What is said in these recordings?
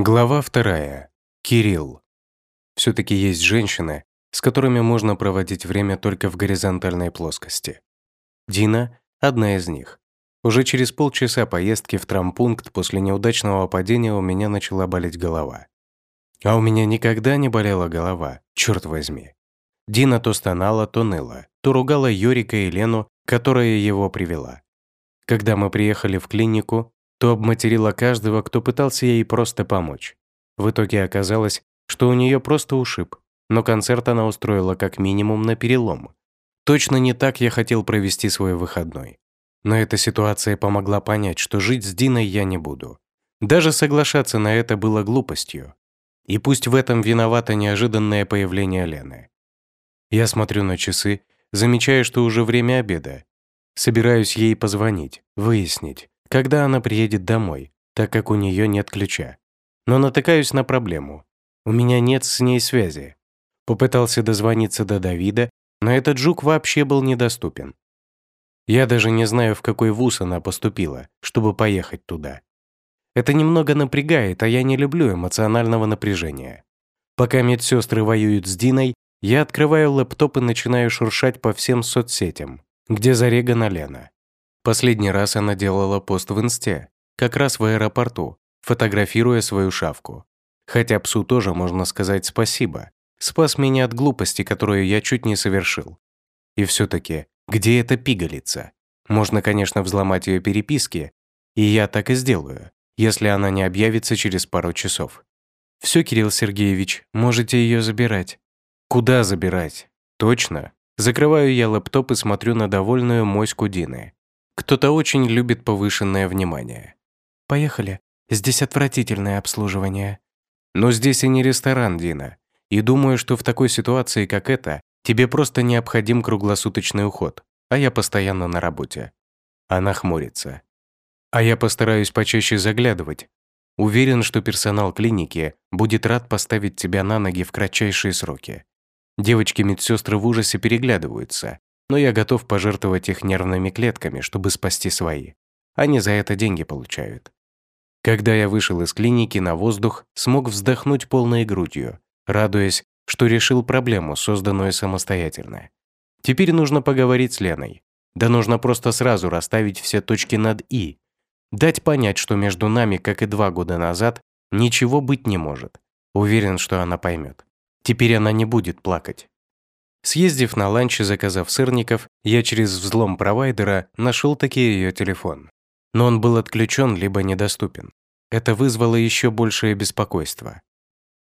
Глава вторая. Кирилл. Все-таки есть женщины, с которыми можно проводить время только в горизонтальной плоскости. Дина – одна из них. Уже через полчаса поездки в трампункт после неудачного падения у меня начала болеть голова. А у меня никогда не болела голова, черт возьми. Дина то стонала, то ныла, то ругала Юрика и Лену, которая его привела. Когда мы приехали в клинику, то обматерила каждого, кто пытался ей просто помочь. В итоге оказалось, что у нее просто ушиб, но концерт она устроила как минимум на перелом. Точно не так я хотел провести свой выходной. Но эта ситуация помогла понять, что жить с Диной я не буду. Даже соглашаться на это было глупостью. И пусть в этом виновато неожиданное появление Лены. Я смотрю на часы, замечаю, что уже время обеда. Собираюсь ей позвонить, выяснить, когда она приедет домой, так как у нее нет ключа. Но натыкаюсь на проблему. У меня нет с ней связи. Попытался дозвониться до Давида, но этот жук вообще был недоступен. Я даже не знаю, в какой вуз она поступила, чтобы поехать туда. Это немного напрягает, а я не люблю эмоционального напряжения. Пока медсестры воюют с Диной, я открываю лэптоп и начинаю шуршать по всем соцсетям, где зарегана Лена. Последний раз она делала пост в инсте, как раз в аэропорту, фотографируя свою шавку. Хотя псу тоже можно сказать спасибо. Спас меня от глупости, которую я чуть не совершил. И все таки где эта пигалица? Можно, конечно, взломать ее переписки, и я так и сделаю, если она не объявится через пару часов. Все, Кирилл Сергеевич, можете ее забирать. Куда забирать? Точно. Закрываю я лэптоп и смотрю на довольную моську Дины. Кто-то очень любит повышенное внимание. «Поехали. Здесь отвратительное обслуживание». Но здесь и не ресторан, Дина. И думаю, что в такой ситуации, как эта, тебе просто необходим круглосуточный уход, а я постоянно на работе. Она хмурится. А я постараюсь почаще заглядывать. Уверен, что персонал клиники будет рад поставить тебя на ноги в кратчайшие сроки. Девочки-медсестры в ужасе переглядываются, но я готов пожертвовать их нервными клетками, чтобы спасти свои. Они за это деньги получают. Когда я вышел из клиники на воздух, смог вздохнуть полной грудью, радуясь, что решил проблему, созданную самостоятельно. Теперь нужно поговорить с Леной. Да нужно просто сразу расставить все точки над «и». Дать понять, что между нами, как и два года назад, ничего быть не может. Уверен, что она поймет. Теперь она не будет плакать. Съездив на ланч и заказав сырников, я через взлом провайдера нашел таки ее телефон. Но он был отключен либо недоступен. Это вызвало еще большее беспокойство.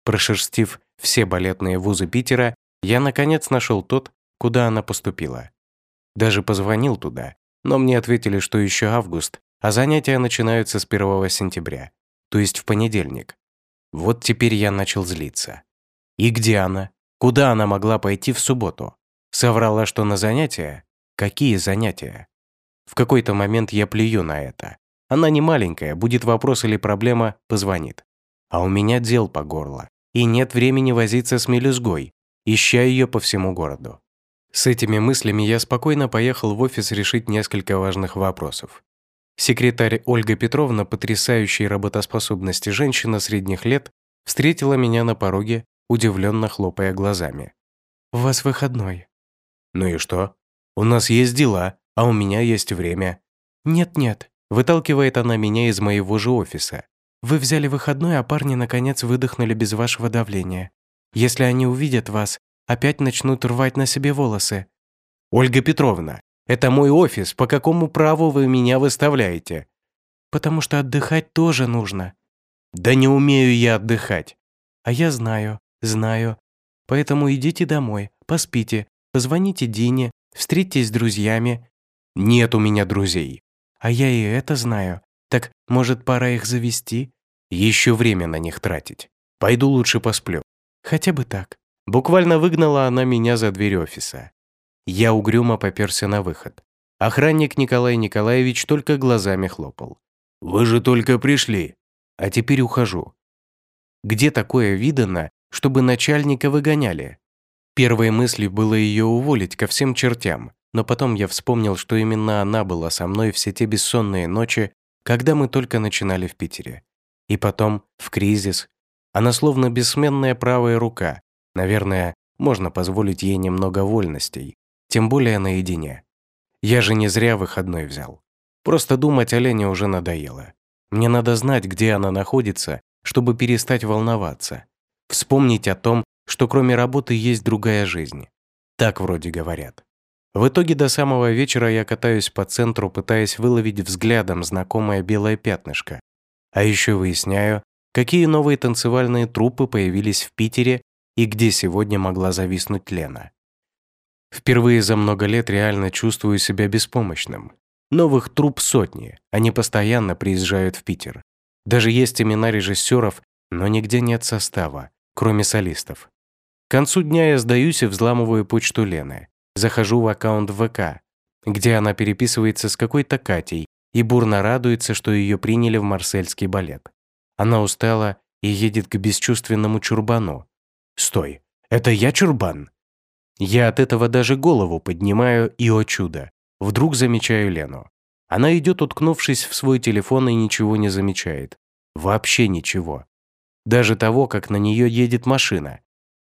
Прошерстив все балетные вузы Питера, я наконец нашел тот, куда она поступила. Даже позвонил туда, но мне ответили, что еще август, а занятия начинаются с 1 сентября, то есть в понедельник. Вот теперь я начал злиться. И где она? Куда она могла пойти в субботу? Соврала, что на занятия? Какие занятия? В какой-то момент я плюю на это. Она не маленькая, будет вопрос или проблема, позвонит. А у меня дел по горло. И нет времени возиться с мелюзгой, ища ее по всему городу. С этими мыслями я спокойно поехал в офис решить несколько важных вопросов. Секретарь Ольга Петровна, потрясающей работоспособности женщина средних лет, встретила меня на пороге удивленно хлопая глазами. «У вас выходной». «Ну и что? У нас есть дела, а у меня есть время». «Нет-нет», — выталкивает она меня из моего же офиса. «Вы взяли выходной, а парни наконец выдохнули без вашего давления. Если они увидят вас, опять начнут рвать на себе волосы». «Ольга Петровна, это мой офис, по какому праву вы меня выставляете?» «Потому что отдыхать тоже нужно». «Да не умею я отдыхать». «А я знаю. Знаю. Поэтому идите домой, поспите, позвоните Дине, встретитесь с друзьями. Нет у меня друзей. А я и это знаю. Так, может, пора их завести? Еще время на них тратить. Пойду лучше посплю. Хотя бы так. Буквально выгнала она меня за дверь офиса. Я угрюмо поперся на выход. Охранник Николай Николаевич только глазами хлопал. «Вы же только пришли!» А теперь ухожу. Где такое видано, чтобы начальника выгоняли. Первой мыслью было ее уволить ко всем чертям, но потом я вспомнил, что именно она была со мной все те бессонные ночи, когда мы только начинали в Питере. И потом, в кризис, она словно бессменная правая рука. Наверное, можно позволить ей немного вольностей, тем более наедине. Я же не зря выходной взял. Просто думать о Лене уже надоело. Мне надо знать, где она находится, чтобы перестать волноваться. Вспомнить о том, что кроме работы есть другая жизнь. Так вроде говорят. В итоге до самого вечера я катаюсь по центру, пытаясь выловить взглядом знакомое белое пятнышко. А еще выясняю, какие новые танцевальные труппы появились в Питере и где сегодня могла зависнуть Лена. Впервые за много лет реально чувствую себя беспомощным. Новых труп сотни, они постоянно приезжают в Питер. Даже есть имена режиссеров, но нигде нет состава, кроме солистов. К концу дня я сдаюсь и взламываю почту Лены. Захожу в аккаунт ВК, где она переписывается с какой-то Катей и бурно радуется, что ее приняли в марсельский балет. Она устала и едет к бесчувственному чурбану. «Стой, это я чурбан?» Я от этого даже голову поднимаю, и, о чудо, вдруг замечаю Лену. Она идет, уткнувшись в свой телефон, и ничего не замечает. Вообще ничего. Даже того, как на нее едет машина.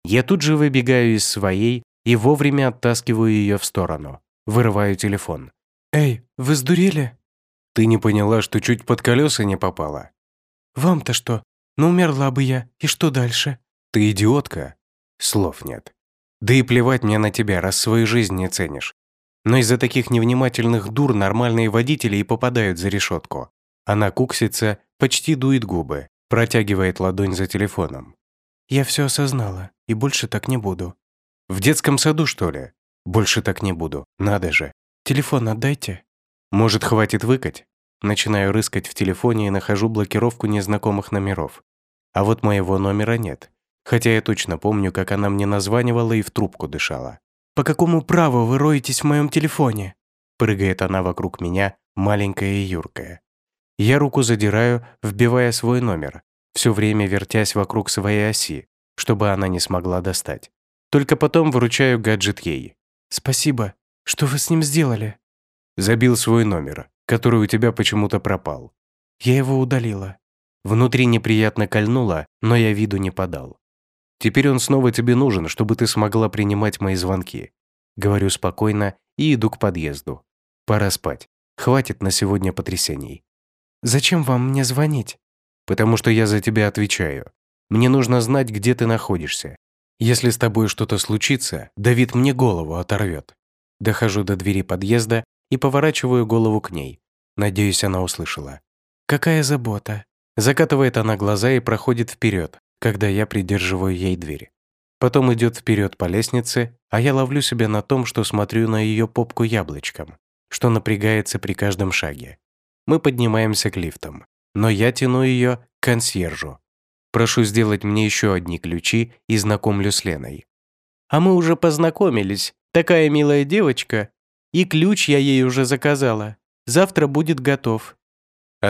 Я тут же выбегаю из своей и вовремя оттаскиваю ее в сторону. Вырываю телефон. «Эй, вы сдурели?» «Ты не поняла, что чуть под колеса не попала?» «Вам-то что? Ну умерла бы я, и что дальше?» «Ты идиотка?» Слов нет. Да и плевать мне на тебя, раз свою жизнь не ценишь. Но из-за таких невнимательных дур нормальные водители и попадают за решетку. Она куксится, почти дует губы, протягивает ладонь за телефоном. «Я все осознала, и больше так не буду». «В детском саду, что ли?» «Больше так не буду, надо же». «Телефон отдайте». «Может, хватит выкать?» Начинаю рыскать в телефоне и нахожу блокировку незнакомых номеров. А вот моего номера нет. Хотя я точно помню, как она мне названивала и в трубку дышала. «По какому праву вы роетесь в моем телефоне?» Прыгает она вокруг меня, маленькая и юркая. Я руку задираю, вбивая свой номер, все время вертясь вокруг своей оси, чтобы она не смогла достать. Только потом вручаю гаджет ей. «Спасибо. Что вы с ним сделали?» Забил свой номер, который у тебя почему-то пропал. Я его удалила. Внутри неприятно кольнуло, но я виду не подал. Теперь он снова тебе нужен, чтобы ты смогла принимать мои звонки. Говорю спокойно и иду к подъезду. Пора спать. Хватит на сегодня потрясений. Зачем вам мне звонить? Потому что я за тебя отвечаю. Мне нужно знать, где ты находишься. Если с тобой что-то случится, Давид мне голову оторвет. Дохожу до двери подъезда и поворачиваю голову к ней. Надеюсь, она услышала. «Какая забота?» Закатывает она глаза и проходит вперед, когда я придерживаю ей дверь. Потом идет вперед по лестнице, а я ловлю себя на том, что смотрю на ее попку яблочком, что напрягается при каждом шаге. Мы поднимаемся к лифтам, но я тяну ее к консьержу. Прошу сделать мне еще одни ключи и знакомлю с Леной. «А мы уже познакомились. Такая милая девочка. И ключ я ей уже заказала. Завтра будет готов.